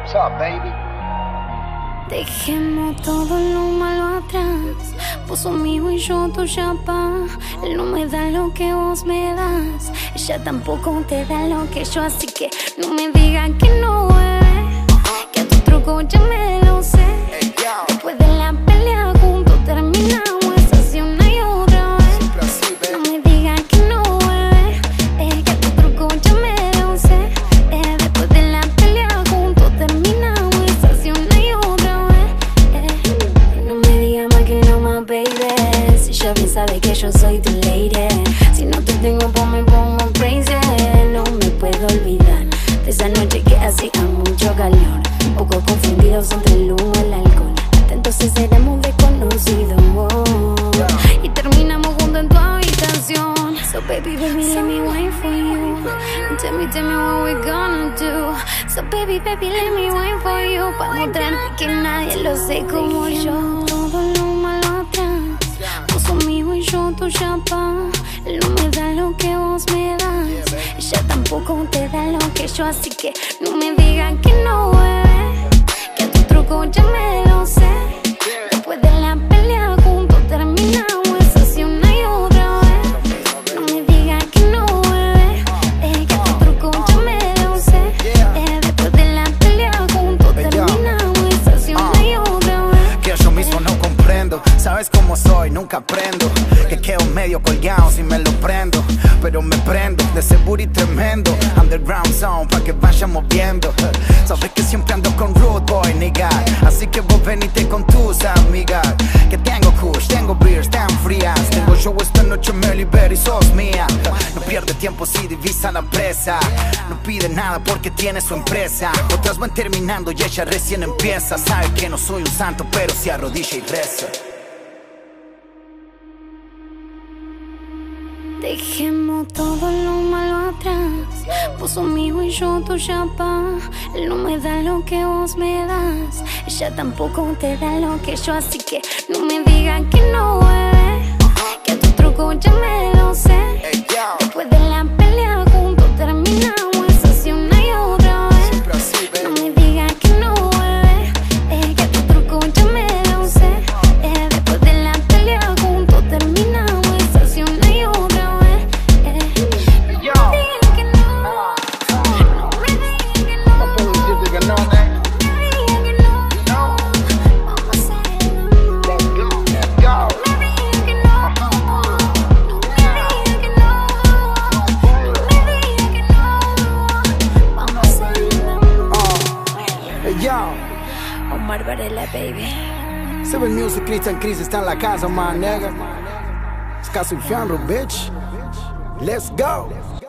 on top, baby. Dejemos todo lo malo atrás. Vos mío y yo tu chapa. Él no me da lo que vos me das. Ella tampoco te da lo que yo, así que no me digan que no, ya bien sabe que yo soy tu lady. Si no te tengo, pues me pongo crazy. No me puedo olvidar de esa noche que hacía mucho calor. Un poco confundidos entre el humo y el alcohol. Hasta entonces éramos desconocidos. Y terminamos juntos en tu habitación. So baby, baby, let me wait for you. And tell me, tell me what we gonna do. So baby, baby, let me wait for you. Para mostrarte que nadie lo sé como yo. Mío y yo tu chapa. No me da lo que vos me das. Ella tampoco te da lo que yo, así que no me digan que nunca aprendo. Que quedo medio colgado si me lo prendo. Pero me prendo de ese booty tremendo. Underground zone pa' que vaya moviendo. Sabes que siempre ando con Rude Boy, nigga. Así que vos venite con tus amigas. Que tengo kush, tengo beers tan frías. Tengo show esta noche, me libero y sos mía. No pierde tiempo si divisa la presa. No pide nada porque tiene su empresa. Otras van terminando y ella recién empieza. Sabe que no soy un santo, pero se arrodilla y reza. Dejemos todo lo malo atrás. Vos mío y yo tu chapa. Él no me da lo que vos me das. Ella tampoco te da lo que yo, así que no me digan que no, yo. Omar Varela, baby. Seven Music, Christian Chris está en la casa, my nigga. Es casi un fiambro, bitch. Let's go.